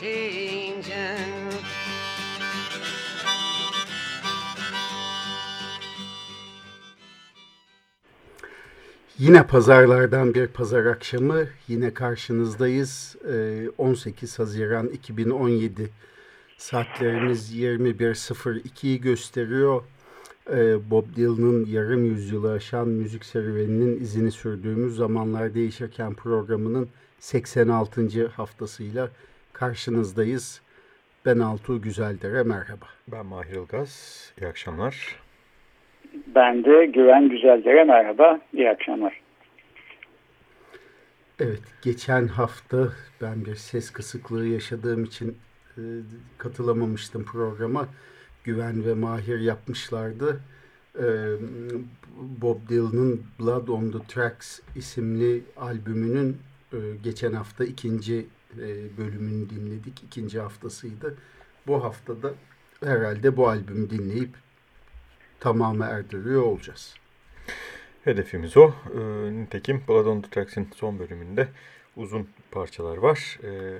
changing. Yine pazarlardan bir pazar akşamı yine karşınızdayız. Ee, 18 Haziran 2017 saatlerimiz 21.02'yi gösteriyor. Ee, Bob Dylan'ın yarım yüzyılı aşan müzik serüveninin izini sürdüğümüz Zamanlar Değişirken programının 86. haftasıyla karşınızdayız. Ben Altuğ Güzeldere, merhaba. Ben Mahir Ilgaz. İyi akşamlar. Ben de Güven Güzeldere merhaba, iyi akşamlar. Evet, geçen hafta ben bir ses kısıklığı yaşadığım için e, katılamamıştım programa. Güven ve Mahir yapmışlardı. E, Bob Dylan'ın Blood on the Tracks isimli albümünün e, geçen hafta ikinci bölümünü dinledik. İkinci haftasıydı. Bu haftada herhalde bu albümü dinleyip tamamı erdiriyor olacağız. Hedefimiz o. Ee, nitekim Blood on the Tracks'in son bölümünde uzun parçalar var. Ee,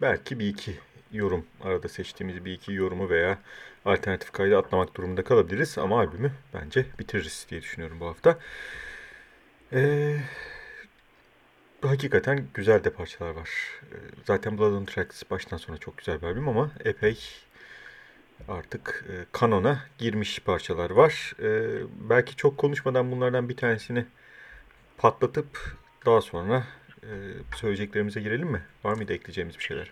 belki bir iki yorum, arada seçtiğimiz bir iki yorumu veya alternatif kaydı atlamak durumunda kalabiliriz. Ama albümü bence bitiririz diye düşünüyorum bu hafta. Ee, hakikaten güzel de parçalar var. Ee, zaten Blood on Tracks baştan sona çok güzel bir albüm ama epey artık e, kanona girmiş parçalar var. E, belki çok konuşmadan bunlardan bir tanesini patlatıp daha sonra e, söyleyeceklerimize girelim mi? Var mıydı ekleyeceğimiz bir şeyler?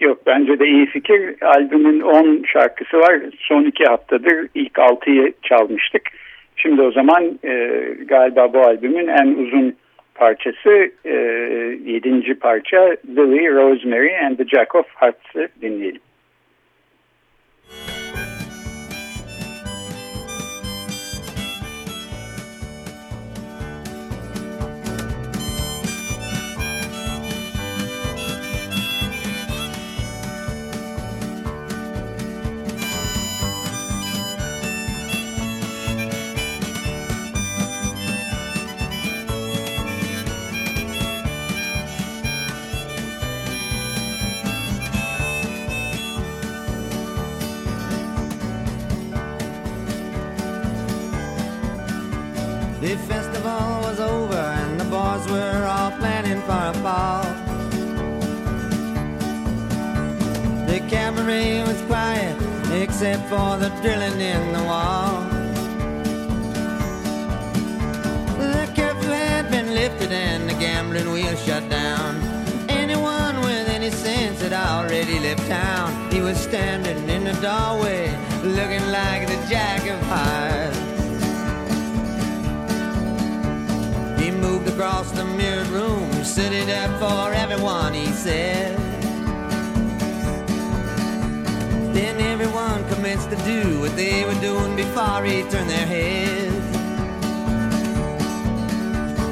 Yok bence de iyi fikir. Albümün 10 şarkısı var. Son iki haftadır ilk 6'yı çalmıştık. Şimdi o zaman e, galiba bu albümün en uzun parçası e, 7. parça Lily, Rosemary and the Jack of Hearts'ı dinleyelim. Except for the drilling in the wall. The curfew had been lifted and the gambling wheel shut down. Anyone with any sense had already left town. He was standing in the doorway looking like the jack of hearts. He moved across the mirrored room, it up for everyone, he said. Then everyone commenced to do what they were doing before he turned their heads.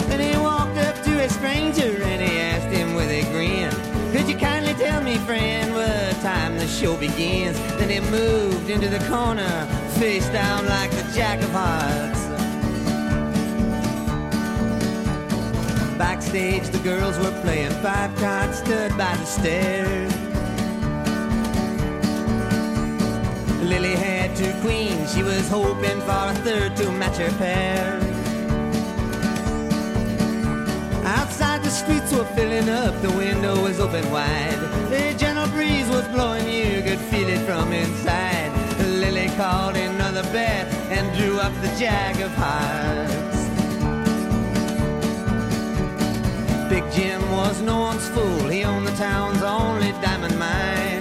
Then he walked up to a stranger and he asked him with a grin, Could you kindly tell me, friend, what time the show begins? Then he moved into the corner, face down like the jack of hearts. Backstage, the girls were playing five cards, stood by the stairs. Lily had two queens, she was hoping for a third to match her pair. Outside, the streets were filling up, the window was open wide. A gentle breeze was blowing, you could feel it from inside. Lily called another bet and drew up the jack of hearts. Big Jim was no one's fool, he owned the town's only diamond mine.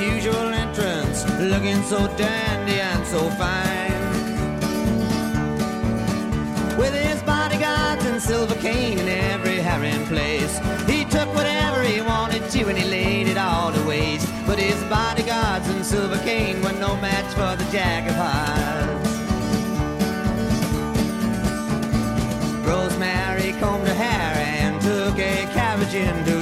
Usual entrance, looking so dandy and so fine. With his bodyguards and silver cane in every herring place, he took whatever he wanted to and he laid it all to waste. But his bodyguards and silver cane were no match for the Jack of Hearts. Rosemary combed her hair and took a carriage into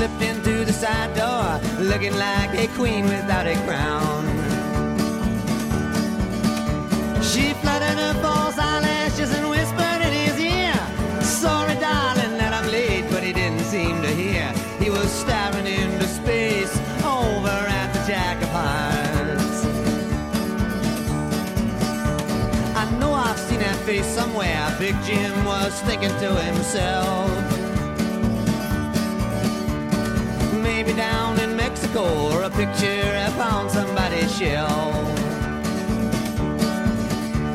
Slipped into the side door, looking like a queen without a crown. She fluttered her false eyelashes and whispered in his ear, Sorry, darling, that I'm late, but he didn't seem to hear. He was staring into space over at the Jack of Hearts. I know I've seen that face somewhere. Big Jim was thinking to himself. Or a picture upon somebody's shelf.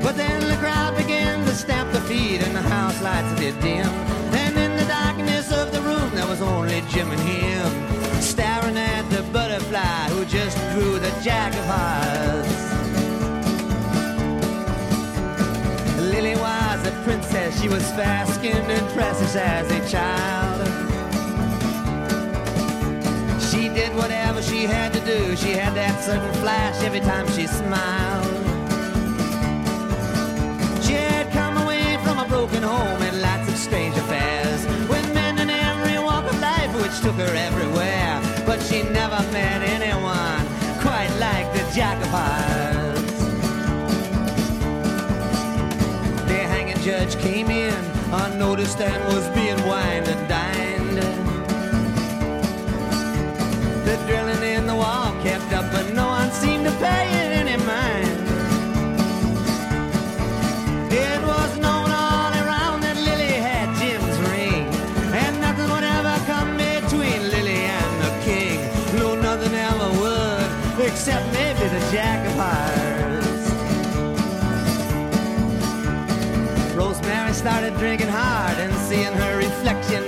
But then the crowd began to stamp their feet and the house lights did dim. And in the darkness of the room there was only Jim and him, staring at the butterfly who just drew the jack of hearts. Lily was a princess, she was fair-skinned and precious as a child. Did whatever she had to do, she had that certain flash every time she smiled. She had come away from a broken home and lots of strange affairs with men in every walk of life which took her everywhere. But she never met anyone quite like the Jack of. The hanging judge came in unnoticed and was being wined and dined. Drilling in the wall kept up, but no one seemed to pay it any mind. It was known all around that Lily had Jim's ring, and nothing would ever come between Lily and the king. No, nothing ever would, except maybe the Jack of Hearts. Rosemary started drinking hard and seeing her reflection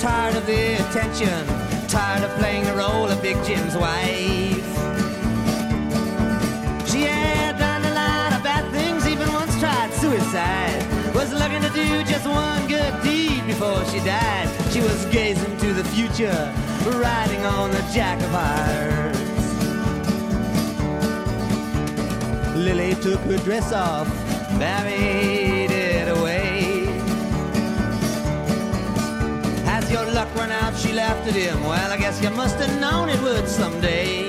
tired of the attention, tired of playing the role of Big Jim's wife. She had done a lot of bad things, even once tried suicide. Was looking to do just one good deed before she died. She was gazing to the future, riding on the Jack of Hearts. Lily took her dress off, buried Luck run out? She laughed at him. Well, I guess you must have known it would someday.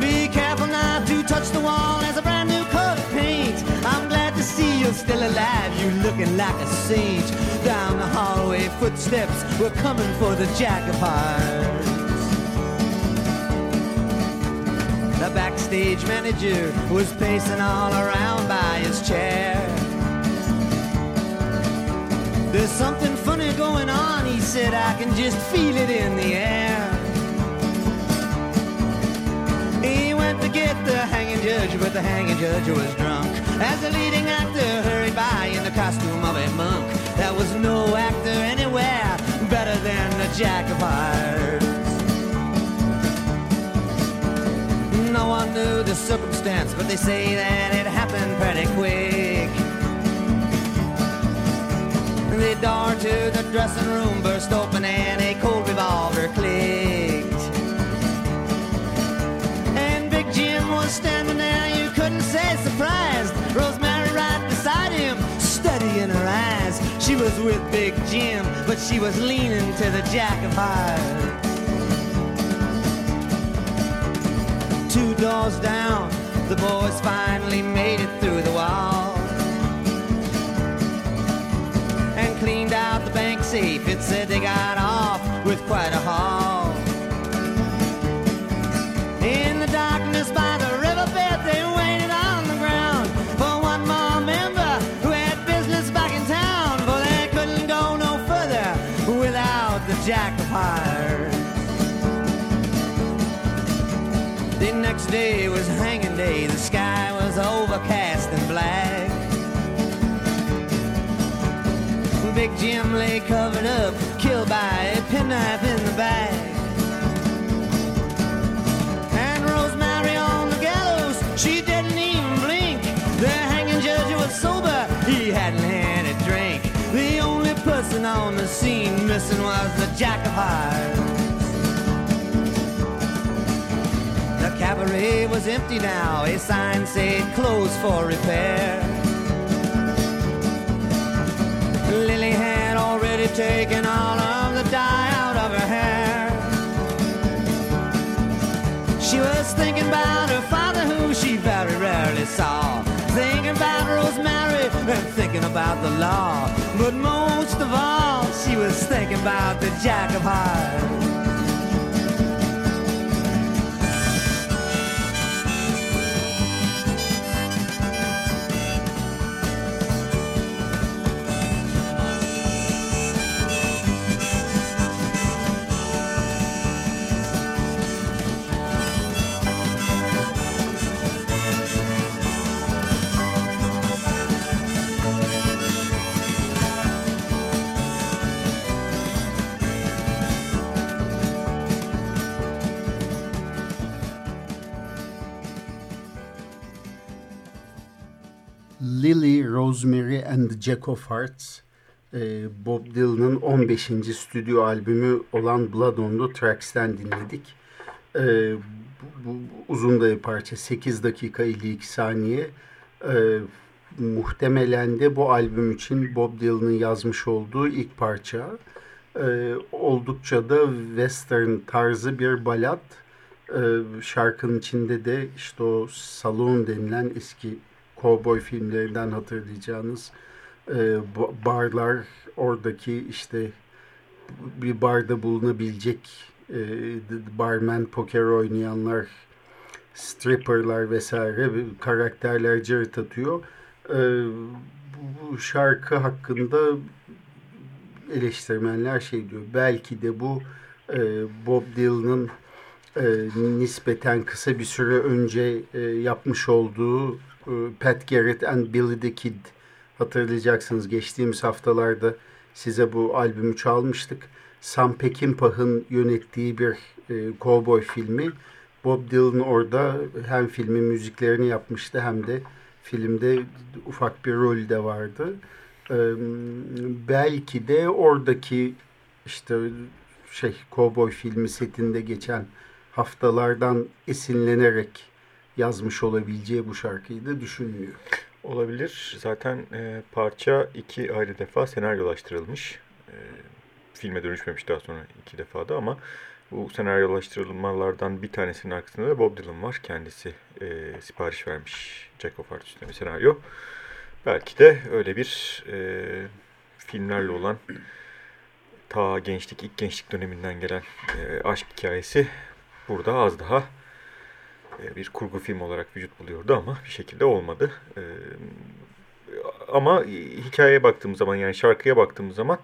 Be careful not to touch the wall as a brand new coat of paint. I'm glad to see you're still alive. You looking like a saint. Down the hallway, footsteps were coming for the Jack of Hearts. The backstage manager was pacing all around by his chair. There's something funny going on, he said. I can just feel it in the air. He went to get the hanging judge, but the hanging judge was drunk. As the leading actor hurried by in the costume of a monk, there was no actor anywhere better than the Jack of Hearts. No one knew the circumstance, but they say that it happened pretty quick. The door to the dressing room burst open and a cold revolver clicked. And Big Jim was standing there, you couldn't say surprised. Rosemary right beside him, studying her eyes. She was with Big Jim, but she was leaning to the Jack of Hearts. Two doors down, the boys finally made it through the wall. safe. It said they got off with quite a haul. In the darkness by the riverbed, they waited on the ground for one more member who had business back in town. For they couldn't go no further without the jack of hearts. The next day was hanging day. The Big Jim lay covered up, killed by a penknife in the back. And Rosemary on the gallows, she didn't even blink. The hanging judge was sober, he hadn't had a drink. The only person on the scene missing was the Jack of Hearts. The cabaret was empty now, a sign said closed for repair. Lily had already taken all of the dye out of her hair. She was thinking about her father, who she very rarely saw. Thinking about Rosemary and thinking about the law. But most of all, she was thinking about the Jack of Hearts. Lily, Rosemary and Jack of Hearts e, Bob Dylan'ın 15. stüdyo albümü olan Blood on the Tracks'ten dinledik. E, bu, bu uzun da bir parça 8 dakika 52 saniye. E, muhtemelen de bu albüm için Bob Dylan'ın yazmış olduğu ilk parça. oldukça da western tarzı bir balat. şarkının içinde de işte o salon denilen eski kovboy filmlerinden hatırlayacağınız e, barlar oradaki işte bir barda bulunabilecek e, barman poker oynayanlar stripperlar vesaire karakterler cırt atıyor. E, bu şarkı hakkında eleştirmenler şey diyor. Belki de bu e, Bob Dylan'ın e, nispeten kısa bir süre önce e, yapmış olduğu e, Pat Garrett and Billy the Kid hatırlayacaksınız. Geçtiğimiz haftalarda size bu albümü çalmıştık. Sam Peckinpah'ın yönettiği bir e, cowboy filmi. Bob Dylan orada hem filmin müziklerini yapmıştı hem de filmde ufak bir rol de vardı. E, belki de oradaki işte şey cowboy filmi setinde geçen haftalardan esinlenerek yazmış olabileceği bu şarkıyı da düşünülüyor. Olabilir. Zaten e, parça iki ayrı defa senaryolaştırılmış. E, filme dönüşmemiş daha sonra iki defada ama bu senaryolaştırılmalardan bir tanesinin arkasında da Bob Dylan var. Kendisi e, sipariş vermiş Jack of Hearts üstüne bir senaryo. Belki de öyle bir e, filmlerle olan ta gençlik, ilk gençlik döneminden gelen e, aşk hikayesi burada az daha bir kurgu film olarak vücut buluyordu ama bir şekilde olmadı. E, ama hikayeye baktığımız zaman yani şarkıya baktığımız zaman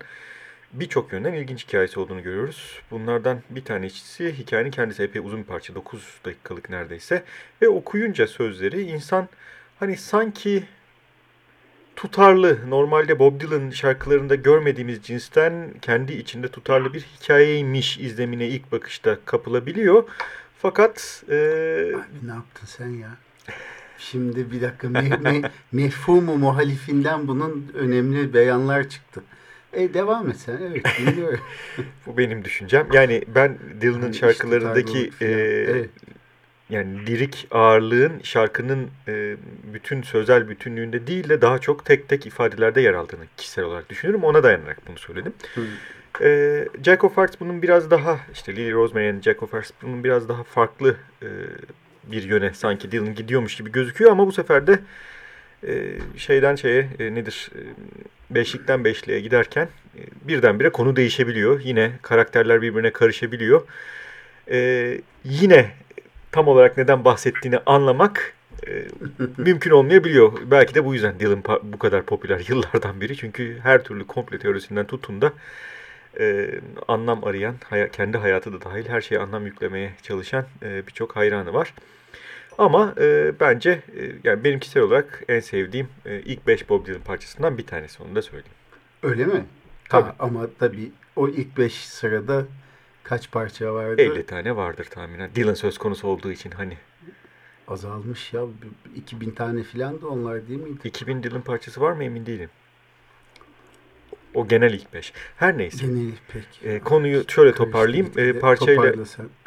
birçok yönden ilginç hikayesi olduğunu görüyoruz. Bunlardan bir tanesi hikayenin kendisi epey uzun bir parça 9 dakikalık neredeyse ve okuyunca sözleri insan hani sanki tutarlı normalde Bob Dylan şarkılarında görmediğimiz cinsten kendi içinde tutarlı bir hikayeymiş izlemine ilk bakışta kapılabiliyor. Fakat... E... Abi ne yaptın sen ya? Şimdi bir dakika me, me, mefhumu muhalifinden bunun önemli beyanlar çıktı. E devam et sen. Evet dinliyorum. Bu benim düşüncem. Yani ben Dylan'ın yani şarkılarındaki işte, e, evet. yani lirik ağırlığın şarkının e, bütün sözel bütünlüğünde değil de daha çok tek tek ifadelerde yer aldığını kişisel olarak düşünüyorum. Ona dayanarak bunu söyledim. Hı. E, Jack of Hearts bunun biraz daha işte Lily Rosemary'nin Jack of Hearts bunun biraz daha farklı e, bir yöne sanki Dylan gidiyormuş gibi gözüküyor ama bu sefer de e, şeyden şeye e, nedir e, beşlikten beşliğe giderken e, birdenbire konu değişebiliyor. Yine karakterler birbirine karışabiliyor. E, yine tam olarak neden bahsettiğini anlamak e, mümkün olmayabiliyor. Belki de bu yüzden Dylan bu kadar popüler yıllardan beri. Çünkü her türlü komple teorisinden tutun da e, anlam arayan, hay kendi hayatı da dahil her şeye anlam yüklemeye çalışan e, birçok hayranı var. Ama e, bence e, yani benim kişisel olarak en sevdiğim e, ilk 5 Bob Dylan parçasından bir tanesi onu da söyleyeyim. Öyle mi? Tabii. Ha, ama tabii o ilk 5 sırada kaç parça vardı? 50 tane vardır tahminen. Dylan söz konusu olduğu için hani. Azalmış ya. 2000 tane filan da onlar değil miydi? 2000 Dylan parçası var mı emin değilim. O genel ilk 5. Her neyse. Genel pek. E, konuyu şöyle toparlayayım. E, parçayla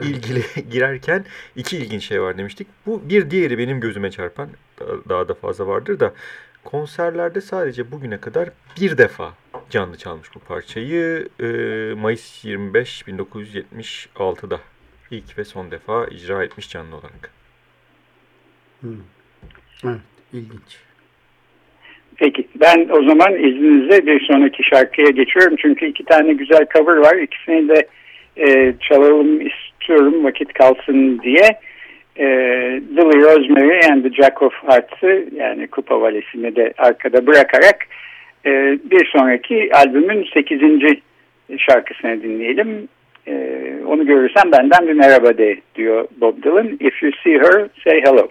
ilgili girerken iki ilginç şey var demiştik. Bu bir diğeri benim gözüme çarpan daha- da fazla vardır da konserlerde sadece bugüne kadar bir defa canlı çalmış bu parçayı. E, Mayıs 25 1976'da ilk ve son defa icra etmiş canlı olarak. Hı. Evet, ilginç. Ben o zaman izninizle bir sonraki şarkıya geçiyorum. Çünkü iki tane güzel cover var. İkisini de e, çalalım istiyorum vakit kalsın diye. E, Lily Rosemary and the Jack of Hearts'ı yani Kupa Valesi'ni de arkada bırakarak e, bir sonraki albümün 8. şarkısını dinleyelim. E, onu görürsen benden bir merhaba de diyor Bob Dylan. If you see her, say hello.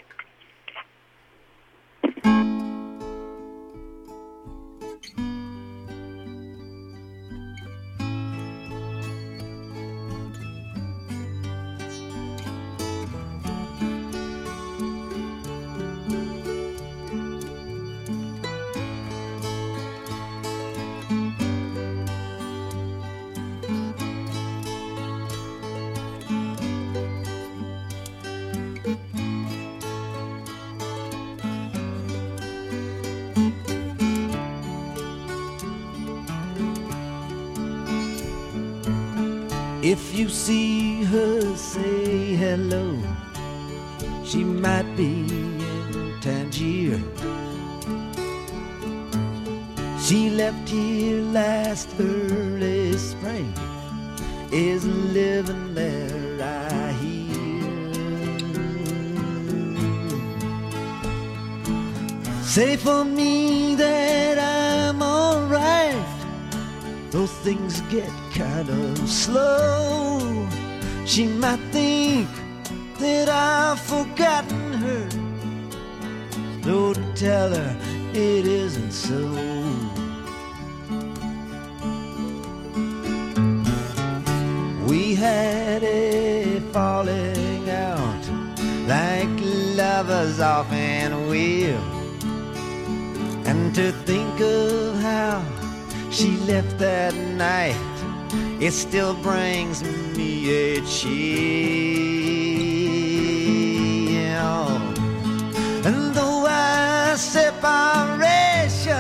See her, say hello. She might be in Tangier. She left here last early spring. Is living there, I hear. Say for me that. Though things get kind of slow, she might think that I've forgotten her. Don't tell her it isn't so. We had a falling out like lovers often will. And to think of how she left that night, it still brings me a chill. And though our separation,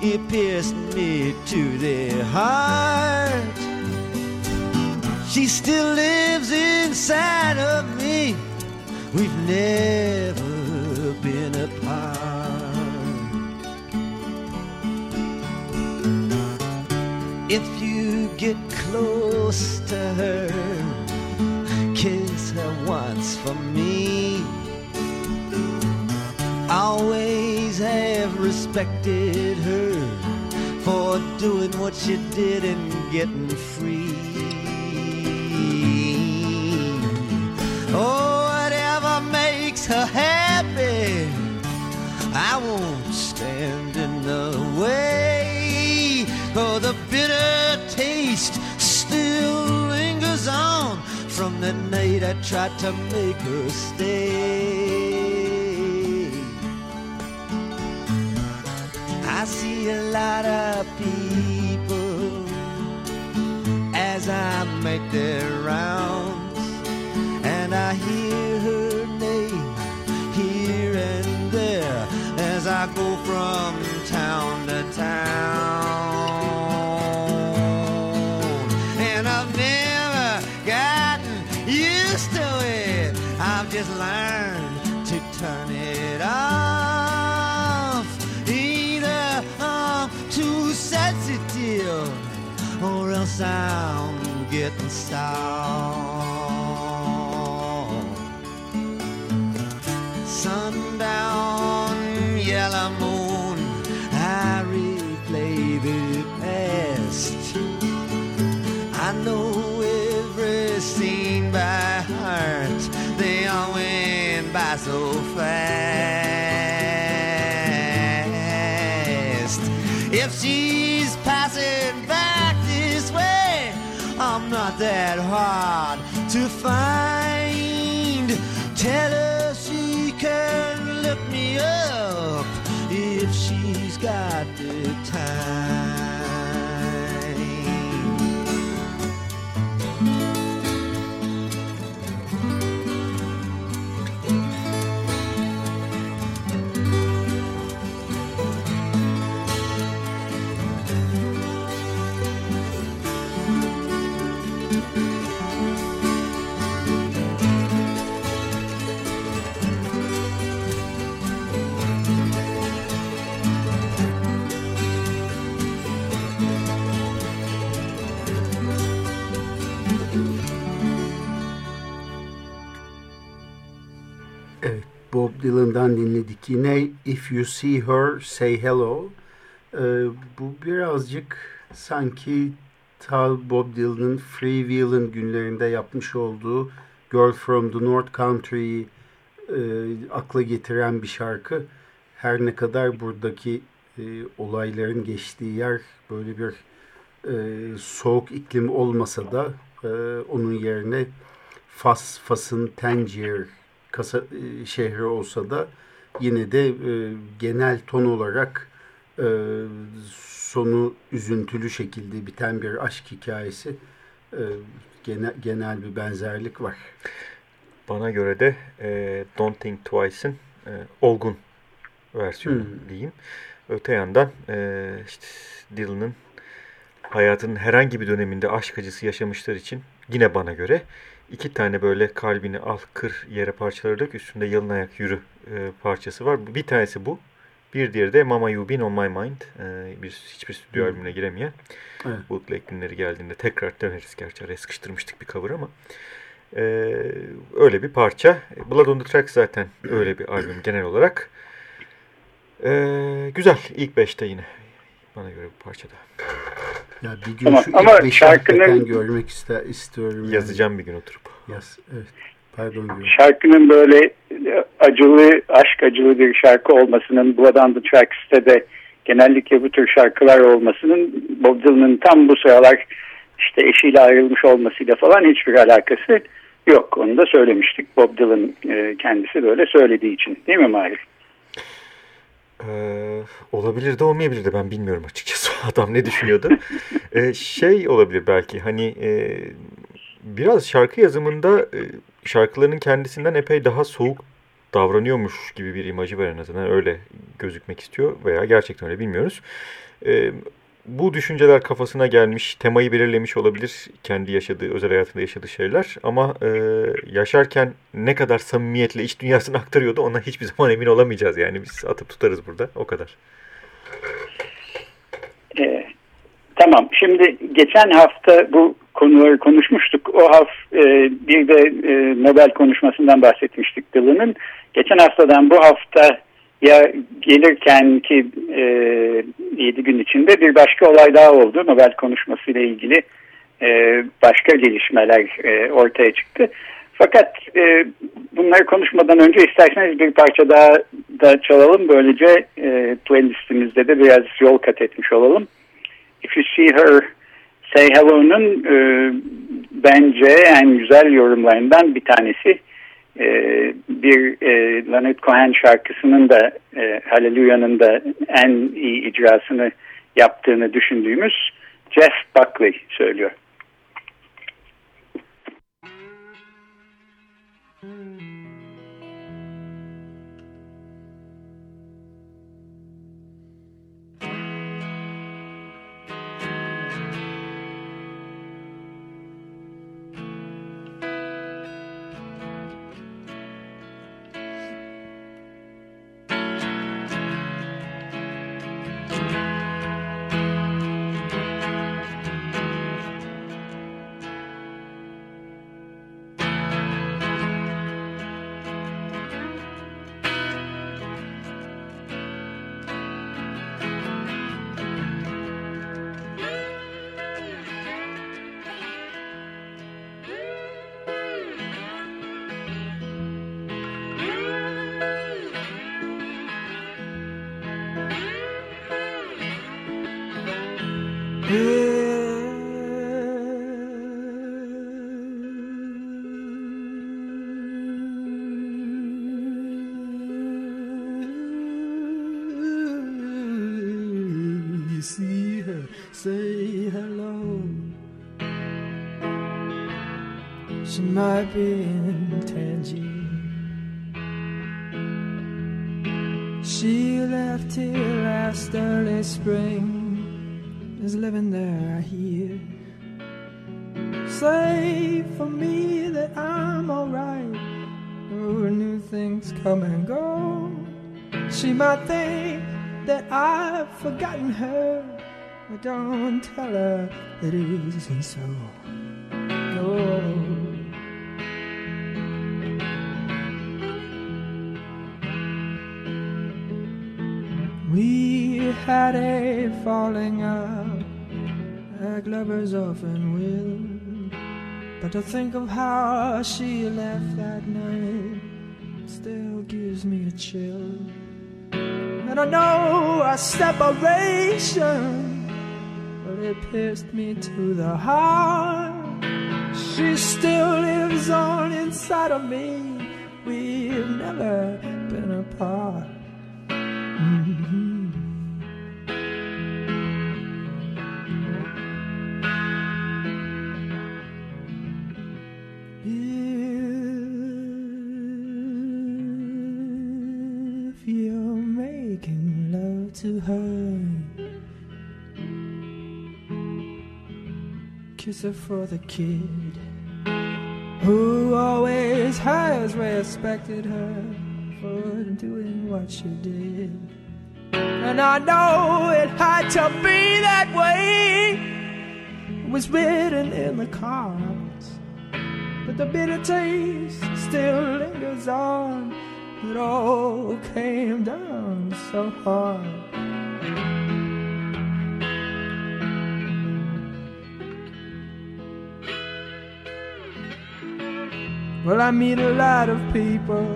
it pierced me to the heart, she still lives inside of me. We've never been apart. Close to her, kiss her once for me. Always have respected her for doing what she did and getting free. Oh, whatever makes her happy, I won't stand in the way. For the bitter lingers on from the night I tried to make her stay. I see a lot of people as I make their rounds, and I hear her name here and there as I go from town to town. I'm getting soft. To find. Tell Bob Dylan'dan dinledik yine If You See Her Say Hello. Ee, bu birazcık sanki ta Bob Dylan'ın Freewheel'ın günlerinde yapmış olduğu Girl From The North Country'yi e, akla getiren bir şarkı. Her ne kadar buradaki e, olayların geçtiği yer böyle bir e, soğuk iklim olmasa da e, onun yerine Fas, Fas'ın Tangier kasa, e, şehri olsa da yine de e, genel ton olarak e, sonu üzüntülü şekilde biten bir aşk hikayesi e, genel, genel bir benzerlik var. Bana göre de e, Don't Think Twice'ın e, olgun versiyonu Hmm. diyeyim. Öte yandan e, işte Dylan'ın hayatının herhangi bir döneminde aşk acısı yaşamışlar için yine bana göre iki tane böyle kalbini al kır yere parçaları dök üstünde yalın ayak yürü e, parçası var. Bir tanesi bu. Bir diğeri de Mama You Been On My Mind. E, bir, hiçbir stüdyo albümüne giremeyen. Evet. Bootleg günleri geldiğinde tekrar döneriz. Gerçi araya sıkıştırmıştık bir cover ama. E, öyle bir parça. Blood on the Tracks zaten öyle bir albüm genel olarak. E, güzel. İlk beşte yine. Bana göre bu parçada. Ya bir gün Tamam, şu ama şarkının- görmek ister, istiyorum. yani. Yazacağım bir gün oturup. Yaz, evet. Pardon. Gülüm. şarkının böyle e, acılı, aşk acılı bir şarkı olmasının Blood on the Tracks'te de genellikle bu tür şarkılar olmasının Bob Dylan'ın tam bu sıralar işte eşiyle ayrılmış olmasıyla falan hiçbir alakası yok. Onu da söylemiştik. Bob Dylan e, kendisi böyle söylediği için. Değil mi Mahir? Ee, olabilir de olmayabilir de ben bilmiyorum açıkçası adam ne düşünüyordu. Ee, şey olabilir belki hani e, biraz şarkı yazımında e, şarkılarının kendisinden epey daha soğuk davranıyormuş gibi bir imajı var en azından öyle gözükmek istiyor veya gerçekten öyle bilmiyoruz. Ee, bu düşünceler kafasına gelmiş, temayı belirlemiş olabilir kendi yaşadığı, özel hayatında yaşadığı şeyler. Ama e, yaşarken ne kadar samimiyetle iç dünyasını aktarıyordu ona hiçbir zaman emin olamayacağız. Yani biz atıp tutarız burada, o kadar. E, tamam. Şimdi geçen hafta bu konuları konuşmuştuk. O haf e, bir de e, Nobel konuşmasından bahsetmiştik Dylan'ın. Geçen haftadan bu hafta ya gelirken ki e, 7 gün içinde bir başka olay daha oldu. Nobel konuşmasıyla ilgili e, başka gelişmeler e, ortaya çıktı. Fakat e, bunları konuşmadan önce isterseniz bir parça daha da çalalım. Böylece e, playlistimizde de biraz yol kat etmiş olalım. If You See Her Say Hello'nun e, bence en güzel yorumlarından bir tanesi. E, bir e, Leonard Cohen şarkısının da e, Hallelujah'nın da en iyi icrasını yaptığını düşündüğümüz Jeff Buckley söylüyor. see her, say hello. She might be in Tangier. She left here last early spring, is living there, I hear. Say for me that I'm alright. Oh, new things come and go. She might think forgotten her. But don't tell her it isn't so. No. We had a falling out, like lovers often will. But to think of how she left that night still gives me a chill. And I know our separation, but it pierced me to the heart. She still lives on inside of me. We've never been apart. Her for the kid who always has respected her for doing what she did. And I know it had to be that way. It was written in the cards, but the bitter taste still lingers on. It all came down so hard. Well, I meet a lot of people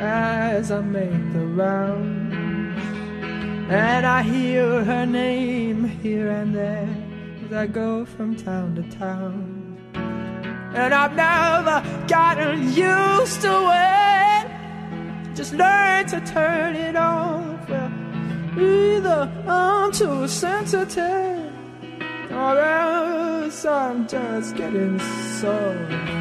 as I make the rounds, and I hear her name here and there as I go from town to town. And I've never gotten used to it, just learn to turn it off. Well, either I'm too sensitive, or else I'm just getting soft.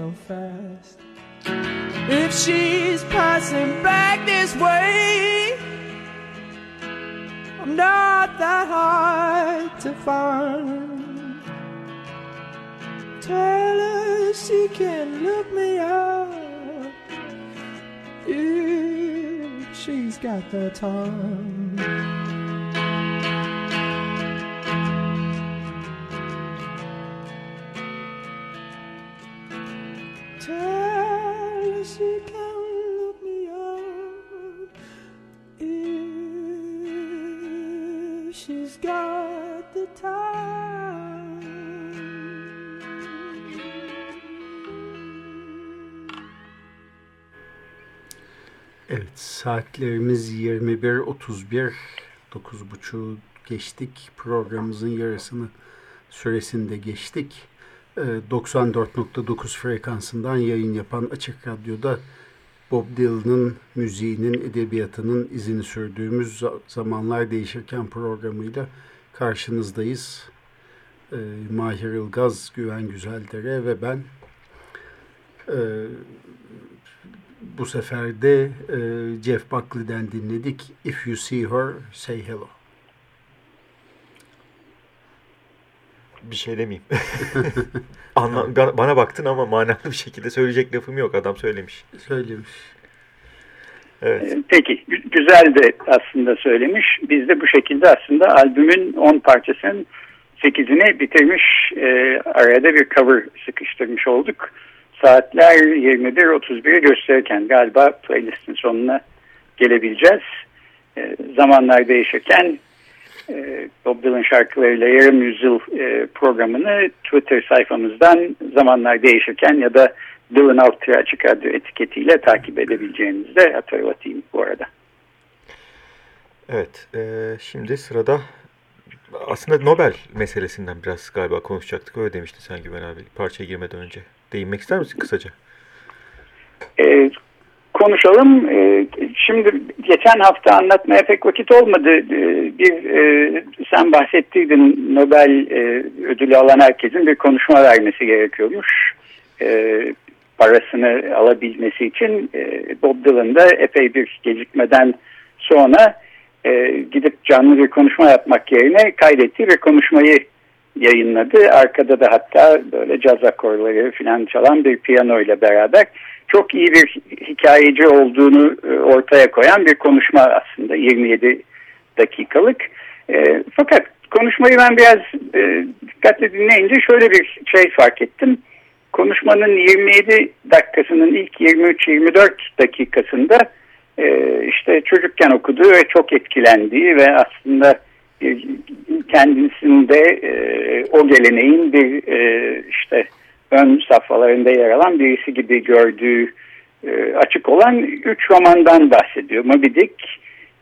So fast. If she's passing back this way, I'm not that hard to find. Tell her she can look me up if she's got the time. Evet saatlerimiz 21.31 9.30 geçtik programımızın yarısını süresinde geçtik. 94.9 ee, frekansından yayın yapan Açık Radyo'da Bob Dylan'ın müziğinin, edebiyatının izini sürdüğümüz zamanlar değişirken programıyla karşınızdayız. E, Mahir Ilgaz, Güven Güzeldere ve ben e, bu sefer de e, Jeff Buckley'den dinledik. If You See Her, Say Hello. Bir şey demeyeyim. Anla, bana baktın ama manalı bir şekilde söyleyecek lafım yok. Adam söylemiş. Söylemiş. Evet. Ee, peki güzel de aslında söylemiş. Biz de bu şekilde aslında albümün 10 parçasının 8'ini bitirmiş. E, araya da bir cover sıkıştırmış olduk. Saatler 21.31'i gösterirken galiba playlistin sonuna gelebileceğiz. E, zamanlar değişirken e, Bob Dylan şarkılarıyla yarım yüzyıl e, programını Twitter sayfamızdan zamanlar değişirken ya da Dylan Alt Açık Radyo etiketiyle takip edebileceğinizi de hatırlatayım bu arada. Evet, e, şimdi sırada aslında Nobel meselesinden biraz galiba konuşacaktık. Öyle demişti sen Güven abi parçaya girmeden önce. Değinmek ister misin kısaca? E, konuşalım. E, şimdi geçen hafta anlatmaya pek vakit olmadı. E, bir e, sen bahsettiydin Nobel e, ödülü alan herkesin bir konuşma vermesi gerekiyormuş. E, parasını alabilmesi için e, Bob Dylan da epey bir gecikmeden sonra gidip canlı bir konuşma yapmak yerine kaydettiği bir konuşmayı yayınladı. Arkada da hatta böyle caz akorları falan çalan bir piyano ile beraber çok iyi bir hikayeci olduğunu e, ortaya koyan bir konuşma aslında 27 dakikalık. E, fakat konuşmayı ben biraz e, dikkatle dinleyince şöyle bir şey fark ettim. Konuşmanın 27 dakikasının ilk 23-24 dakikasında işte çocukken okuduğu ve çok etkilendiği ve aslında kendisinde e, o geleneğin bir e, işte ön safhalarında yer alan birisi gibi gördüğü e, açık olan üç romandan bahsediyor. Moby Dick,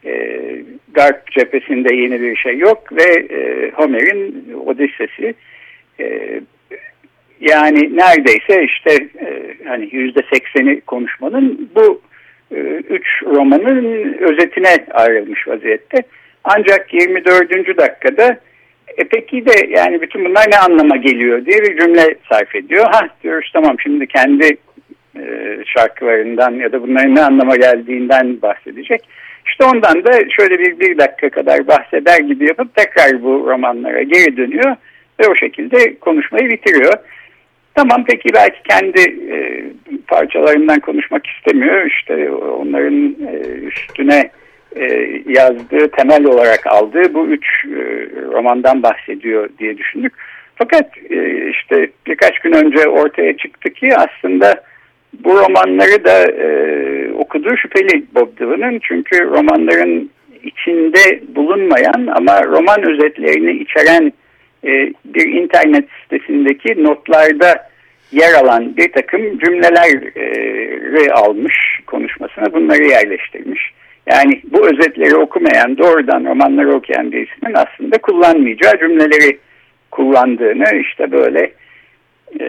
e, Garp cephesinde yeni bir şey yok ve e, Homer'in Odissesi. E, yani neredeyse işte e, hani yüzde sekseni konuşmanın bu e, üç romanın özetine ayrılmış vaziyette. Ancak 24. dakikada e peki de yani bütün bunlar ne anlama geliyor diye bir cümle sarf ediyor. Ha diyoruz tamam şimdi kendi e, şarkılarından ya da bunların ne anlama geldiğinden bahsedecek. İşte ondan da şöyle bir, bir dakika kadar bahseder gibi yapıp tekrar bu romanlara geri dönüyor ve o şekilde konuşmayı bitiriyor. Tamam peki belki kendi e, parçalarından konuşmak istemiyor. İşte onların e, üstüne yazdığı, temel olarak aldığı bu üç e, romandan bahsediyor diye düşündük. Fakat e, işte birkaç gün önce ortaya çıktı ki aslında bu romanları da e, okuduğu şüpheli Bob Dylan'ın. Çünkü romanların içinde bulunmayan ama roman özetlerini içeren e, bir internet sitesindeki notlarda yer alan bir takım cümleleri almış konuşmasına bunları yerleştirmiş. Yani bu özetleri okumayan, doğrudan romanları okuyan birisinin aslında kullanmayacağı cümleleri kullandığını işte böyle e,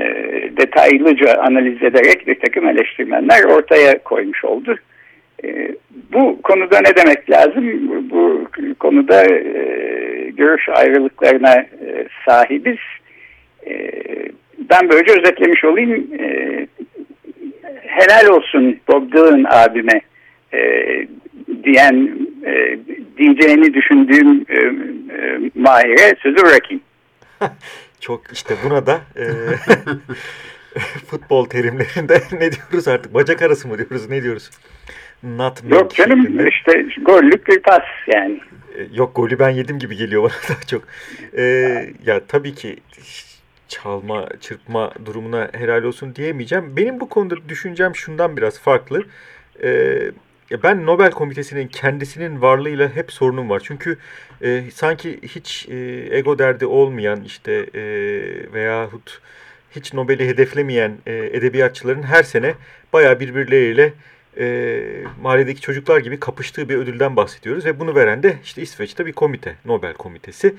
detaylıca analiz ederek bir takım eleştirmenler ortaya koymuş oldu. E, bu konuda ne demek lazım? Bu konuda e, görüş ayrılıklarına e, sahibiz. E, ben böylece özetlemiş olayım. E, helal olsun Bob Dylan abime e, diyen e, diyeceğini düşündüğüm e, e, Mahir'e sözü bırakayım. Çok işte buna da e, futbol terimlerinde ne diyoruz artık? Bacak arası mı diyoruz? Ne diyoruz? Not Yok canım şeklinde. işte gollük bir pas yani. E, yok golü ben yedim gibi geliyor bana daha çok. E, ya tabii ki çalma, çırpma durumuna helal olsun diyemeyeceğim. Benim bu konuda düşüncem şundan biraz farklı. Eee ya ben Nobel Komitesi'nin kendisinin varlığıyla hep sorunum var. Çünkü e, sanki hiç e, ego derdi olmayan işte e, veyahut hiç Nobel'i hedeflemeyen e, edebiyatçıların her sene bayağı birbirleriyle e, mahalledeki çocuklar gibi kapıştığı bir ödülden bahsediyoruz. Ve bunu veren de işte İsveç'te bir komite, Nobel Komitesi.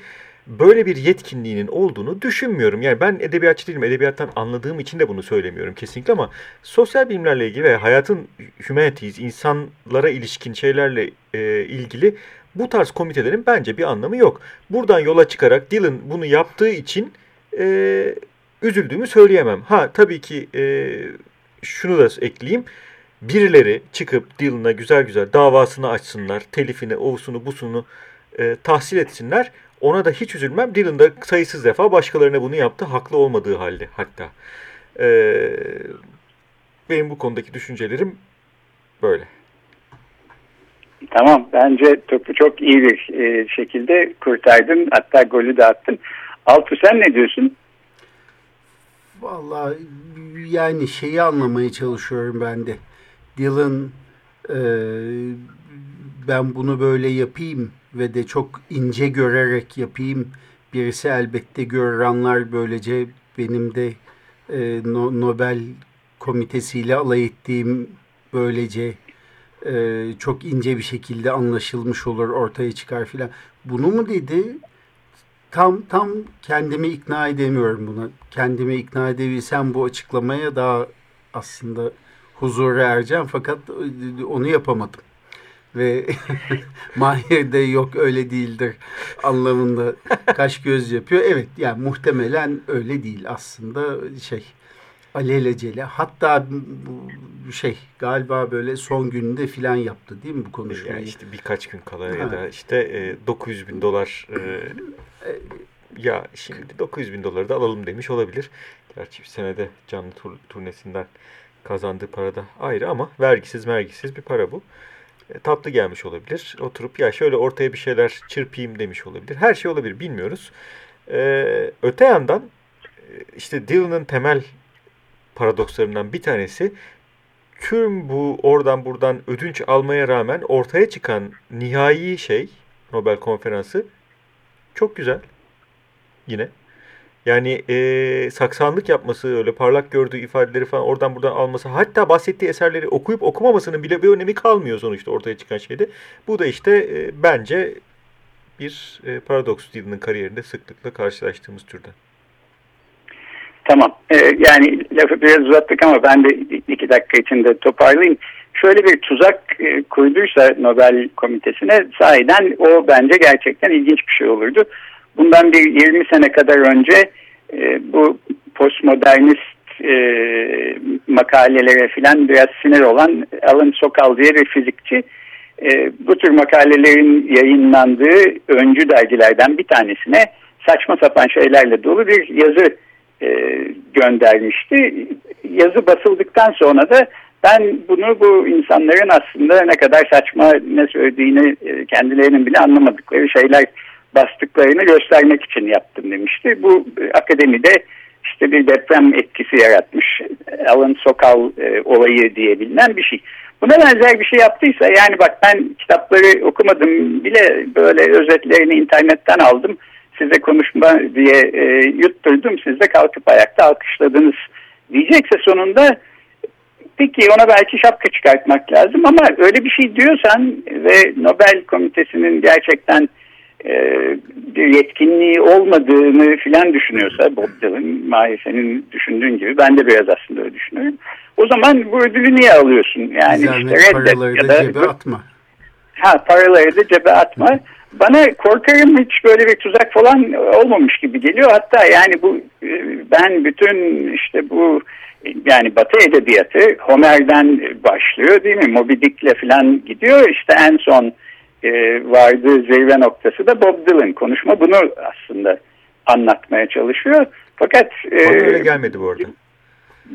Böyle bir yetkinliğinin olduğunu düşünmüyorum. Yani ben edebiyatçı değilim. Edebiyattan anladığım için de bunu söylemiyorum kesinlikle ama sosyal bilimlerle ilgili ve hayatın humanities, insanlara ilişkin şeylerle e, ilgili bu tarz komitelerin bence bir anlamı yok. Buradan yola çıkarak Dylan bunu yaptığı için e, üzüldüğümü söyleyemem. Ha tabii ki e, şunu da ekleyeyim. Birileri çıkıp Dylan'a güzel güzel davasını açsınlar. Telifini, ovusunu, busunu e, tahsil etsinler. Ona da hiç üzülmem. Dylan da sayısız defa başkalarına bunu yaptı. Haklı olmadığı halde hatta. E, benim bu konudaki düşüncelerim böyle. Tamam bence topu çok iyi bir e, şekilde kurtardın. Hatta golü de attın. Altu sen ne diyorsun? Vallahi yani şeyi anlamaya çalışıyorum ben de. Dylan e, ben bunu böyle yapayım ve de çok ince görerek yapayım. Birisi elbette görür anlar böylece benim de e, no, Nobel komitesiyle alay ettiğim böylece e, çok ince bir şekilde anlaşılmış olur ortaya çıkar filan. Bunu mu dedi? Tam tam kendimi ikna edemiyorum buna. Kendimi ikna edebilsem bu açıklamaya daha aslında huzura ereceğim fakat onu yapamadım. Ve Mahir de yok öyle değildir anlamında kaş göz yapıyor. Evet yani muhtemelen öyle değil aslında şey alelacele hatta bu şey galiba böyle son gününde filan yaptı değil mi bu konuşmayı? Yani işte birkaç gün kala ya da işte e, 900 bin dolar e, ya şimdi 900 bin doları da alalım demiş olabilir. Gerçi bir senede canlı tur, turnesinden kazandığı para da ayrı ama vergisiz vergisiz bir para bu. E, tatlı gelmiş olabilir. Oturup ya şöyle ortaya bir şeyler çırpayım demiş olabilir. Her şey olabilir bilmiyoruz. E, öte yandan e, işte Dylan'ın temel paradokslarından bir tanesi tüm bu oradan buradan ödünç almaya rağmen ortaya çıkan nihai şey Nobel konferansı çok güzel. Yine. Yani e, saksanlık yapması, öyle parlak gördüğü ifadeleri falan oradan buradan alması, hatta bahsettiği eserleri okuyup okumamasının bile bir önemi kalmıyor sonuçta ortaya çıkan şeyde. Bu da işte e, bence bir e, paradoks Dylan'ın kariyerinde sıklıkla karşılaştığımız türden. Tamam. Ee, yani lafı biraz uzattık ama ben de iki dakika içinde toparlayayım. Şöyle bir tuzak e, kurduysa Nobel Komitesi'ne sahiden o bence gerçekten ilginç bir şey olurdu. Bundan bir 20 sene kadar önce e, bu postmodernist e, makalelere filan biraz sinir olan Alan Sokal diye bir fizikçi e, bu tür makalelerin yayınlandığı öncü dergilerden bir tanesine saçma sapan şeylerle dolu bir yazı e, göndermişti. Yazı basıldıktan sonra da ben bunu bu insanların aslında ne kadar saçma ne söylediğini e, kendilerinin bile anlamadıkları şeyler bastıklarını göstermek için yaptım demişti. Bu e, akademide işte bir deprem etkisi yaratmış. Alan Sokal e, olayı diye bilinen bir şey. Buna benzer bir şey yaptıysa yani bak ben kitapları okumadım bile böyle özetlerini internetten aldım size konuşma diye e, yutturdum. Siz de kalkıp ayakta alkışladınız diyecekse sonunda peki ona belki şapka çıkartmak lazım ama öyle bir şey diyorsan ve Nobel Komitesi'nin gerçekten e, bir yetkinliği olmadığını filan düşünüyorsa Bob Dylan, Mahir senin düşündüğün gibi ben de biraz aslında öyle düşünüyorum. O zaman bu ödülü niye alıyorsun? Yani Zahmet işte reddet ya da cebe atma. Ha paraları da cebe atma. Bana korkarım hiç böyle bir tuzak falan olmamış gibi geliyor. Hatta yani bu e, ben bütün işte bu yani Batı edebiyatı Homer'den başlıyor değil mi? Moby Dick'le falan gidiyor. İşte en son e, vardığı zirve noktası da Bob Dylan. Konuşma bunu aslında anlatmaya çalışıyor. Fakat e, Bana öyle gelmedi bu arada.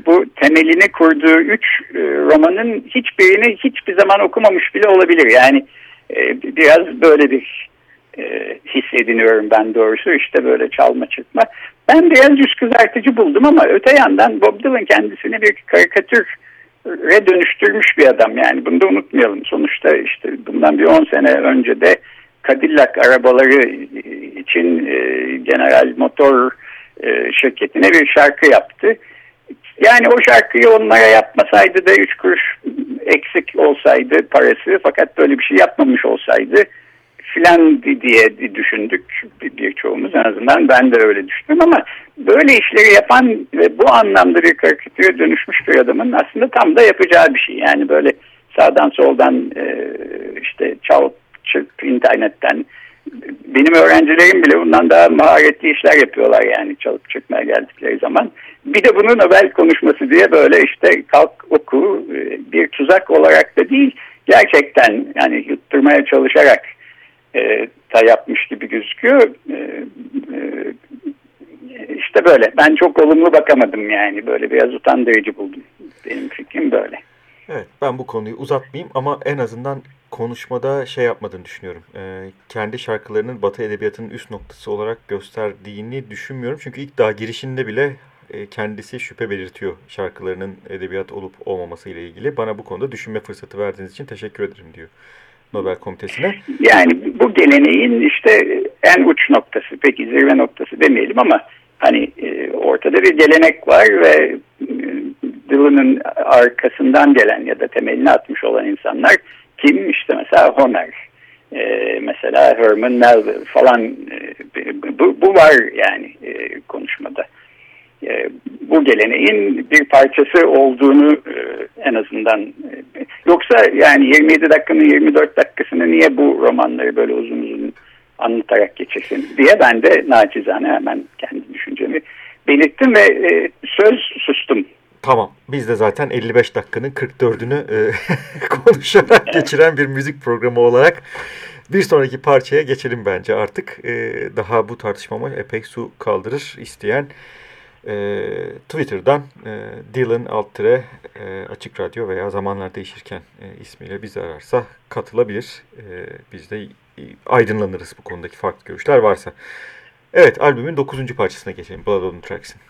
Bu temelini kurduğu üç e, romanın hiçbirini hiçbir zaman okumamış bile olabilir. Yani e, biraz böyle bir e, hissediniyorum ben doğrusu işte böyle çalma çıkma. Ben biraz yüz kızartıcı buldum ama öte yandan Bob Dylan kendisini bir karikatüre dönüştürmüş bir adam yani bunu da unutmayalım. Sonuçta işte bundan bir 10 sene önce de Cadillac arabaları için e, General Motor e, şirketine bir şarkı yaptı. Yani o şarkıyı onlara yapmasaydı da üç kuruş eksik olsaydı parası fakat böyle bir şey yapmamış olsaydı filan diye düşündük birçoğumuz en azından ben de öyle düşündüm ama böyle işleri yapan ve bu anlamda bir karikatüre dönüşmüş bir adamın aslında tam da yapacağı bir şey. Yani böyle sağdan soldan e, işte çal çırp internetten benim öğrencilerim bile bundan daha maharetli işler yapıyorlar yani çalıp çıkmaya geldikleri zaman. Bir de bunu Nobel konuşması diye böyle işte kalk oku e, bir tuzak olarak da değil gerçekten yani yutturmaya çalışarak e, da yapmış gibi gözüküyor. E, e, işte böyle ben çok olumlu bakamadım yani böyle biraz utandırıcı buldum. Benim fikrim böyle. Evet ben bu konuyu uzatmayayım ama en azından konuşmada şey yapmadığını düşünüyorum. Ee, kendi şarkılarının Batı Edebiyatı'nın üst noktası olarak gösterdiğini düşünmüyorum. Çünkü ilk daha girişinde bile e, kendisi şüphe belirtiyor şarkılarının edebiyat olup olmaması ile ilgili. Bana bu konuda düşünme fırsatı verdiğiniz için teşekkür ederim diyor Nobel Komitesi'ne. Yani bu geleneğin işte en uç noktası, peki zirve noktası demeyelim ama hani e, ortada bir gelenek var ve e, Dylan'ın arkasından gelen ya da temelini atmış olan insanlar kim? İşte mesela Homer, e, mesela Herman Melville falan e, bu, bu var yani e, konuşmada. E, bu geleneğin bir parçası olduğunu e, en azından yoksa yani 27 dakikanın 24 dakikasını niye bu romanları böyle uzun uzun anlatarak geçirsin diye ben de nacizane hemen kendi düşüncemi belirttim ve e, söz sustum. Tamam. Biz de zaten 55 dakikanın 44'ünü e, konuşarak geçiren bir müzik programı olarak bir sonraki parçaya geçelim bence artık. E, daha bu tartışmama epey su kaldırır isteyen e, Twitter'dan e, Dylan Altre e, Açık Radyo veya Zamanlar Değişirken e, ismiyle bizi ararsa katılabilir. E, biz de aydınlanırız bu konudaki farklı görüşler varsa. Evet albümün 9. parçasına geçelim. Blood on Tracks'in.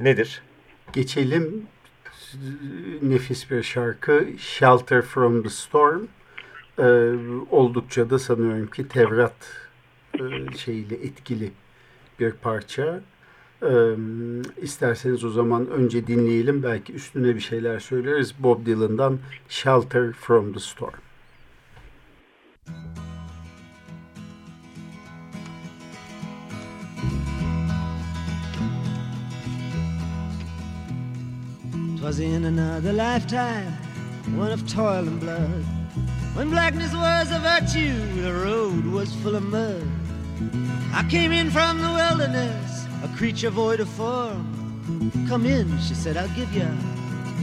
Nedir? Geçelim. Nefis bir şarkı. Shelter from the Storm. Ee, oldukça da sanıyorum ki Tevrat e, şeyiyle etkili bir parça. Ee, isterseniz o zaman önce dinleyelim. Belki üstüne bir şeyler söyleriz. Bob Dylan'dan Shelter from the Storm. Twas in another lifetime, one of toil and blood. When blackness was a virtue, the road was full of mud. I came in from the wilderness, a creature void of form. Come in, she said, I'll give you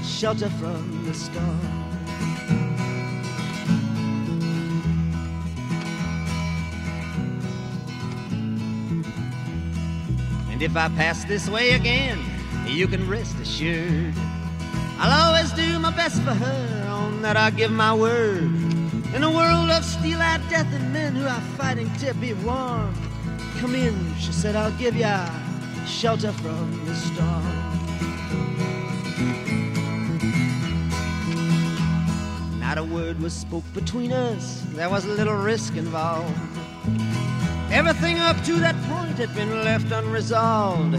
shelter from the storm. And if I pass this way again, you can rest assured. I'll always do my best for her, on that I give my word. In a world of steel-eyed death and men who are fighting to be warm. Come in, she said, I'll give ya shelter from the storm. Not a word was spoke between us, there was a little risk involved. Everything up to that point had been left unresolved.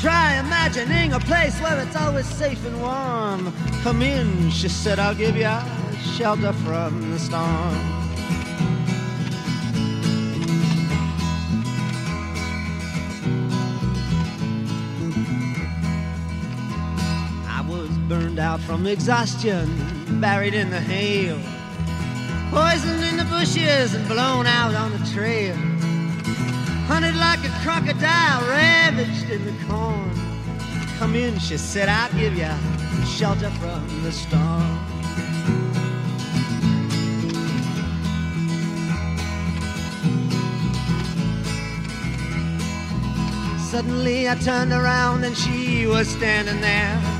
Try imagining a place where it's always safe and warm. Come in, she said, I'll give you shelter from the storm. Out from exhaustion, buried in the hail, poisoned in the bushes and blown out on the trail hunted like a crocodile, ravaged in the corn. Come in, she said, I'll give you shelter from the storm. Suddenly I turned around and she was standing there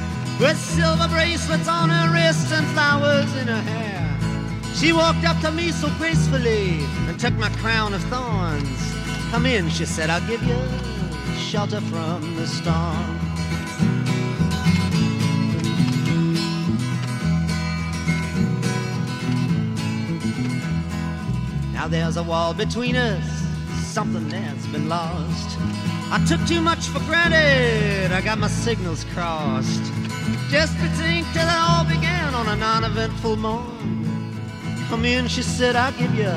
with silver bracelets on her wrists and flowers in her hair. She walked up to me so gracefully and took my crown of thorns. Come in, she said, I'll give you shelter from the storm. Now there's a wall between us, something that's been lost. I took too much for granted, I got my signals crossed. Just think till it all began on a non eventful morn. Come in, she said, I'll give you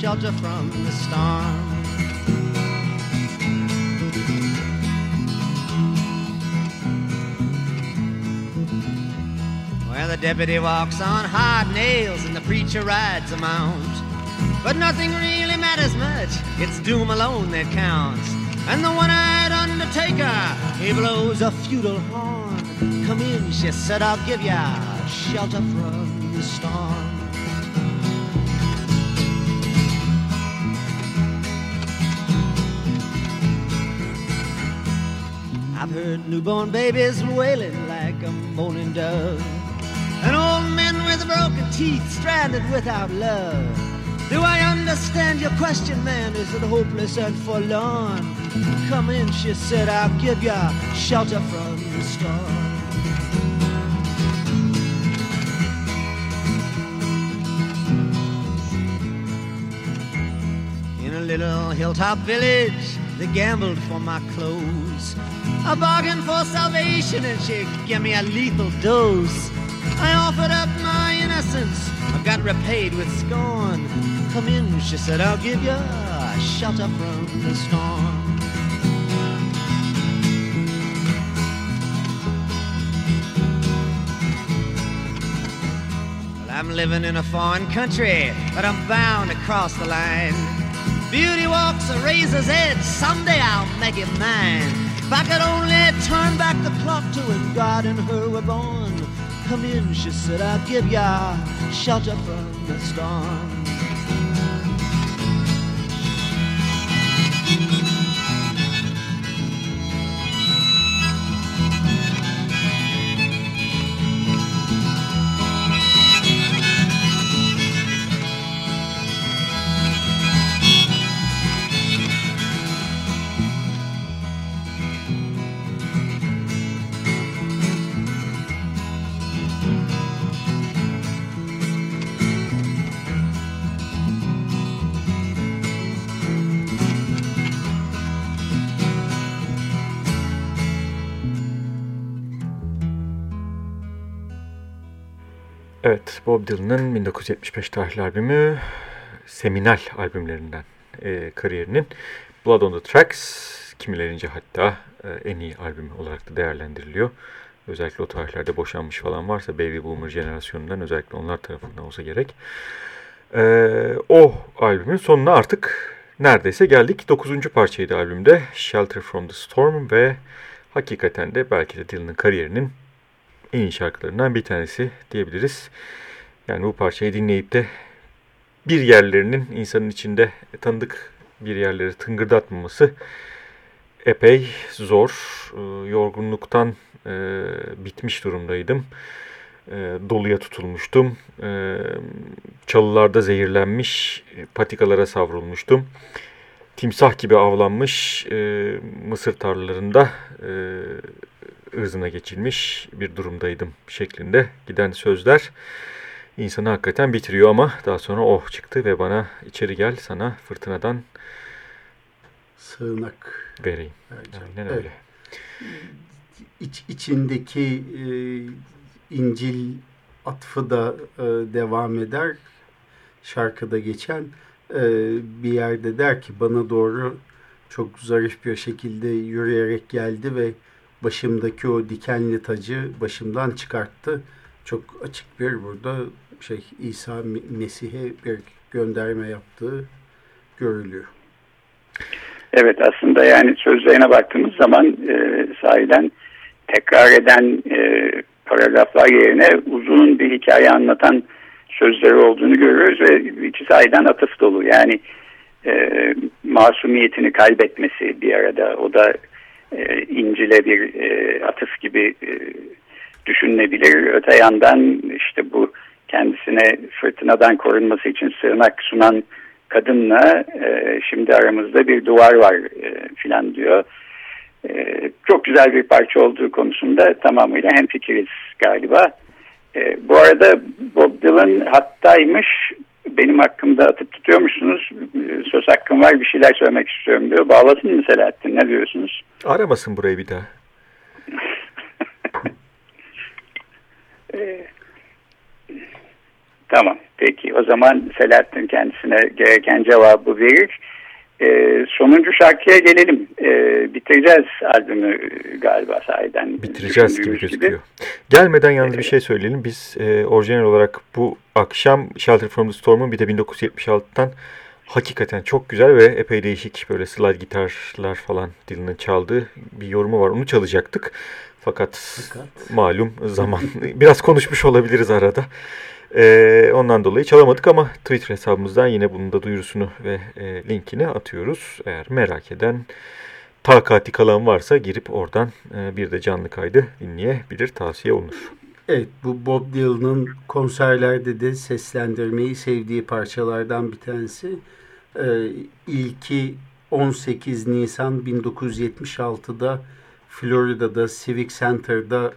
shelter from the storm. Well, the deputy walks on hard nails and the preacher rides a mount. But nothing really matters much, it's doom alone that counts. And the one-eyed undertaker, he blows a feudal horn. Come in, she said, I'll give ya shelter from the storm. I've heard newborn babies wailing like a moaning dove. And old men with broken teeth stranded without love. Do I understand your question, man? Is it hopeless and forlorn? Come in, she said, I'll give you shelter from the storm. Little hilltop village, they gambled for my clothes. I bargained for salvation and she gave me a lethal dose. I offered up my innocence, I got repaid with scorn. Come in, she said, I'll give you a shelter from the storm. I'm living in a foreign country, but I'm bound to cross the line. Beauty walks a razor's edge, someday I'll make it mine. If I could only turn back the clock to when God and her were born. Come in, she said, I'll give ya shelter from the storm. Bob Dylan'ın 1975 tarihli albümü seminal albümlerinden e, kariyerinin Blood on the Tracks kimilerince hatta e, en iyi albüm olarak da değerlendiriliyor. Özellikle o tarihlerde boşanmış falan varsa Baby Boomer jenerasyonundan özellikle onlar tarafından olsa gerek. E, o albümün sonuna artık neredeyse geldik. Dokuzuncu parçaydı albümde Shelter from the Storm ve hakikaten de belki de Dylan'ın kariyerinin en iyi şarkılarından bir tanesi diyebiliriz. Yani bu parçayı dinleyip de bir yerlerinin insanın içinde tanıdık bir yerleri tıngırdatmaması epey zor. Ee, yorgunluktan e, bitmiş durumdaydım. E, doluya tutulmuştum. E, çalılarda zehirlenmiş, patikalara savrulmuştum. Timsah gibi avlanmış e, mısır tarlalarında e, ırzına geçilmiş bir durumdaydım şeklinde giden sözler insanı hakikaten bitiriyor ama daha sonra oh çıktı ve bana içeri gel sana fırtınadan sığınak vereyim. Aynen öyle. İç, içindeki e, İncil atfı da e, devam eder. Şarkıda geçen e, bir yerde der ki bana doğru çok zarif bir şekilde yürüyerek geldi ve başımdaki o dikenli tacı başımdan çıkarttı. Çok açık bir burada şey İsa Mesih'e bir gönderme yaptığı görülüyor. Evet aslında yani sözlerine baktığımız zaman e, sahiden tekrar eden e, paragraflar yerine uzun bir hikaye anlatan sözleri olduğunu görüyoruz ve iki sahiden atıf dolu. Yani e, masumiyetini kaybetmesi bir arada o da e, İncil'e bir e, atıf gibi e, düşünülebilir. Öte yandan işte bu kendisine fırtınadan korunması için sığınak sunan kadınla e, şimdi aramızda bir duvar var e, filan diyor. E, çok güzel bir parça olduğu konusunda tamamıyla hemfikiriz galiba. E, bu arada Bob Dylan hattaymış benim hakkımda atıp tutuyormuşsunuz. Söz hakkım var bir şeyler söylemek istiyorum diyor. Bağlasın mı Selahattin ne diyorsunuz? Aramasın burayı bir daha. Tamam peki o zaman Selahattin kendisine gereken cevabı verir. Ee, sonuncu şarkıya gelelim. Ee, bitireceğiz albümü galiba sahiden. Bitireceğiz gibi gözüküyor. Gibi. Gelmeden yalnız bir şey söyleyelim. Biz e, orijinal olarak bu akşam Shelter from the Storm'un bir de 1976'tan hakikaten çok güzel ve epey değişik böyle slide gitarlar falan Dylan'ın çaldığı bir yorumu var. Onu çalacaktık. Fakat, Fakat. malum zaman biraz konuşmuş olabiliriz arada. Ee, ondan dolayı çalamadık ama Twitter hesabımızdan yine bunun da duyurusunu ve e, linkini atıyoruz. Eğer merak eden takati kalan varsa girip oradan e, bir de canlı kaydı dinleyebilir tavsiye olunur. Evet bu Bob Dylan'ın konserlerde de seslendirmeyi sevdiği parçalardan bir tanesi. Ee, ilki 18 Nisan 1976'da Florida'da Civic Center'da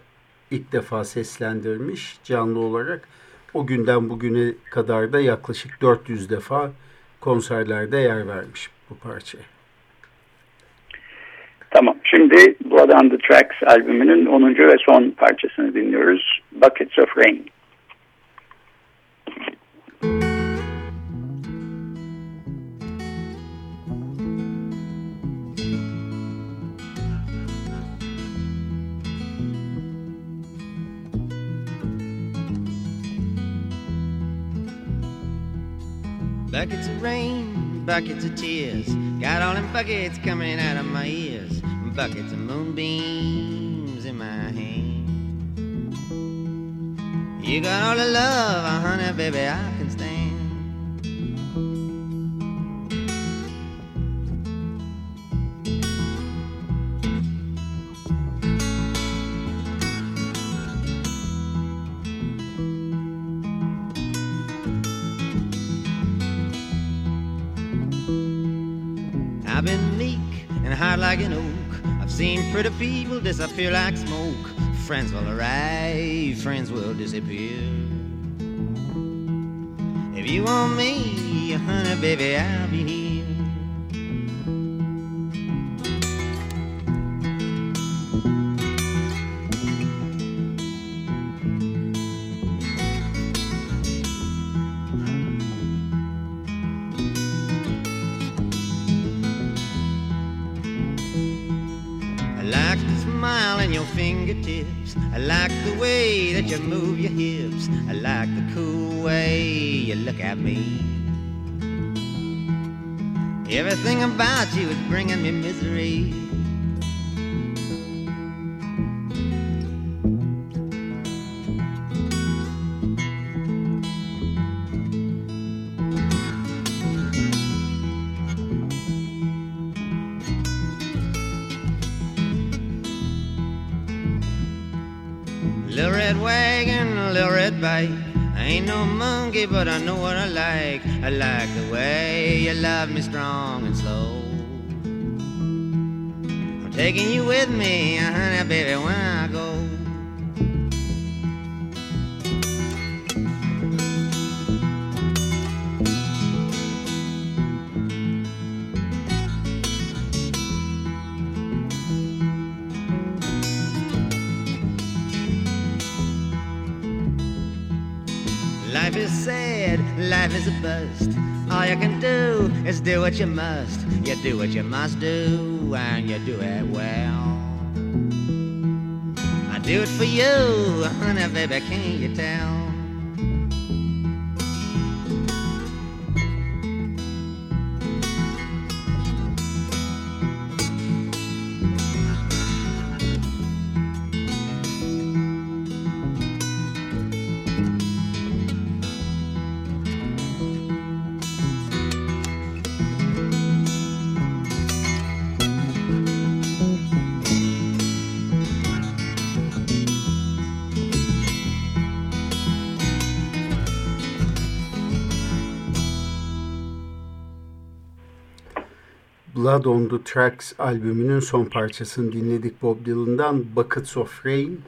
ilk defa seslendirmiş canlı olarak. O günden bugüne kadar da yaklaşık 400 defa konserlerde yer vermiş bu parçaya. Tamam. Şimdi Blood on the Tracks albümünün 10. ve son parçasını dinliyoruz. Buckets of Rain. Buckets of rain, buckets of tears. Got all them buckets coming out of my ears. Buckets of moonbeams in my hand. You got all the love, uh, honey, baby, I like an oak. I've seen pretty people disappear like smoke. Friends will arrive, friends will disappear. If you want me, honey, baby, I'll be here. You move your hips. I like the cool way you look at me. Everything about you is bringing me misery. Bite. I ain't no monkey, but I know what I like. I like the way you love me strong and slow. I'm taking you with me, honey, baby, when I go. Life is a bust. All you can do is do what you must. You do what you must do, and you do it well. I do it for you, honey, baby, can't you tell? Blood on the Tracks albümünün son parçasını dinledik Bob Dylan'dan Buckets of Rain.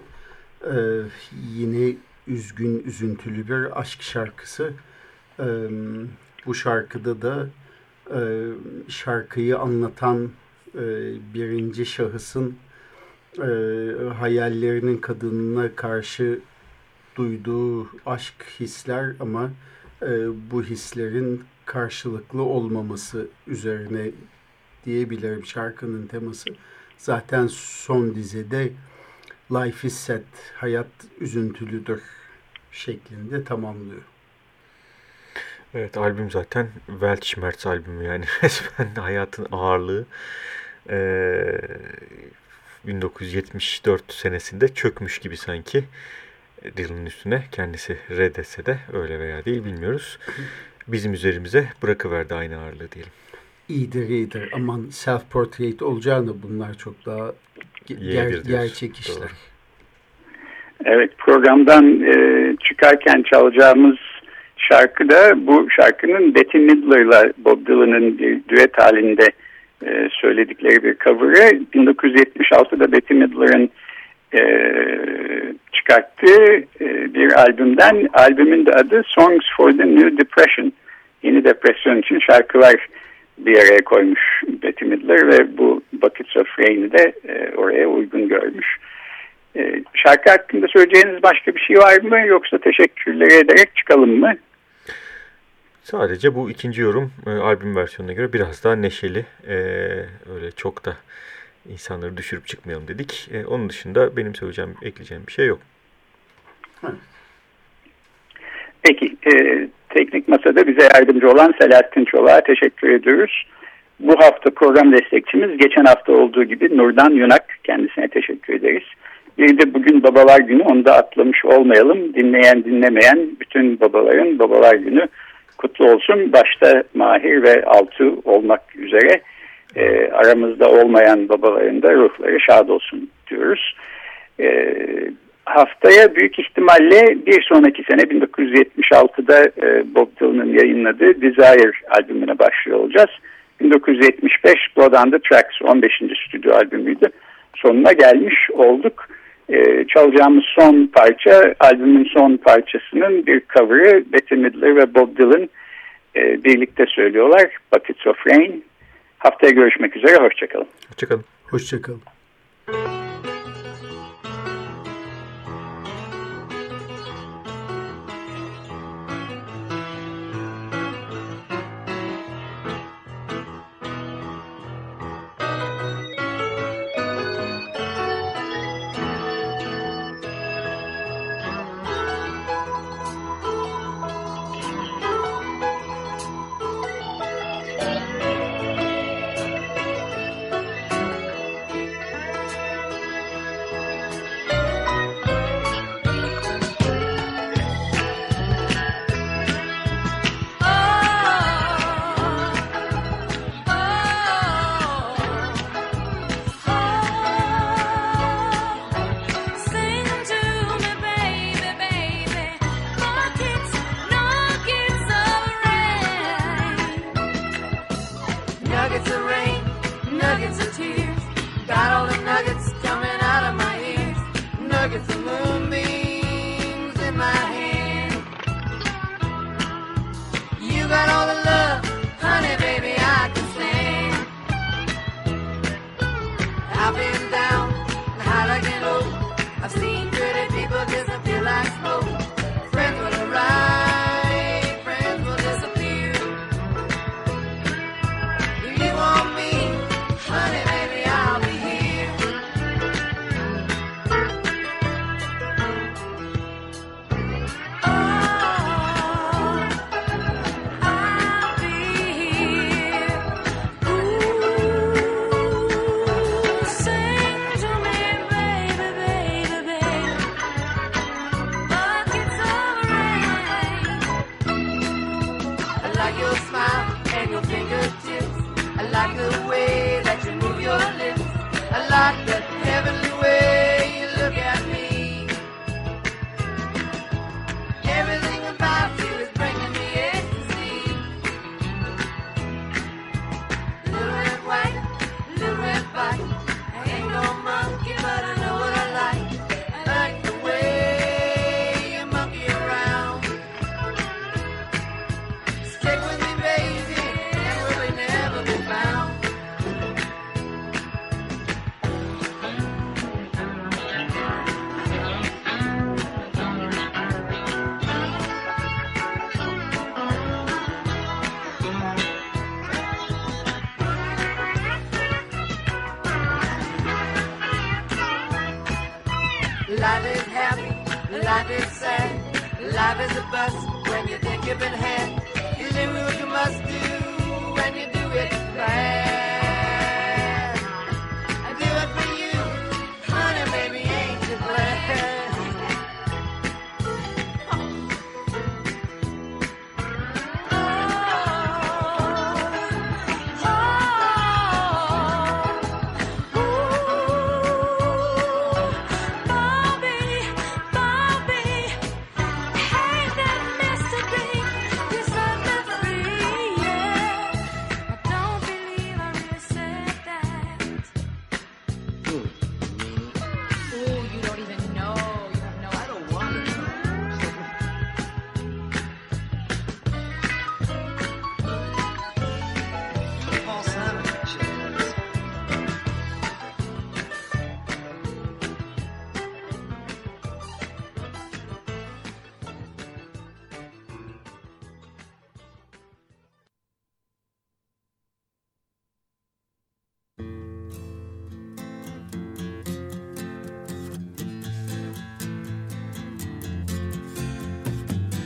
Ee, yine üzgün, üzüntülü bir aşk şarkısı. Ee, bu şarkıda da e, şarkıyı anlatan e, birinci şahısın e, hayallerinin kadınına karşı duyduğu aşk hisler ama e, bu hislerin karşılıklı olmaması üzerine diyebilirim şarkının teması. Zaten son dizede Life is sad, hayat üzüntülüdür şeklinde tamamlıyor. Evet albüm zaten Weltschmerz albümü yani resmen hayatın ağırlığı. Ee, 1974 senesinde çökmüş gibi sanki Dylan'ın üstüne kendisi reddetse de öyle veya değil bilmiyoruz. Bizim üzerimize bırakıverdi aynı ağırlığı diyelim. İyidir iyidir aman self portrait olacağını bunlar çok daha ger gerçek işler. Doğru. Evet programdan e, çıkarken çalacağımız şarkı da bu şarkının Betty Midler'la Bob Dylan'ın düet halinde e, söyledikleri bir cover'ı 1976'da Betty Midler'ın e, çıkarttığı e, bir albümden albümün de adı Songs for the New Depression yeni depresyon için şarkılar bir araya koymuş Betty Midler ve bu Buckets of Rain'i de e, oraya uygun görmüş. E, şarkı hakkında söyleyeceğiniz başka bir şey var mı yoksa teşekkürleri ederek çıkalım mı? Sadece bu ikinci yorum e, albüm versiyonuna göre biraz daha neşeli. E, öyle çok da insanları düşürüp çıkmayalım dedik. E, onun dışında benim söyleyeceğim, ekleyeceğim bir şey yok. Peki, e, teknik masada bize yardımcı olan Selahattin Çolak'a teşekkür ediyoruz. Bu hafta program destekçimiz geçen hafta olduğu gibi Nurdan Yunak. Kendisine teşekkür ederiz. Bir de bugün babalar günü onu da atlamış olmayalım. Dinleyen dinlemeyen bütün babaların babalar günü kutlu olsun. Başta Mahir ve Altu olmak üzere e, aramızda olmayan babaların da ruhları şad olsun diyoruz. E, haftaya büyük ihtimalle bir sonraki sene 1976'da e, Bob Dylan'ın yayınladığı Desire albümüne başlıyor olacağız. 1975 Blood on the Tracks 15. stüdyo albümüydü. Sonuna gelmiş olduk. Ee, çalacağımız son parça, albümün son parçasının bir cover'ı Betty Midler ve Bob Dylan e, birlikte söylüyorlar. Buckets of Rain. Haftaya görüşmek üzere, hoşçakalın. Hoşçakalın. Hoşçakalın.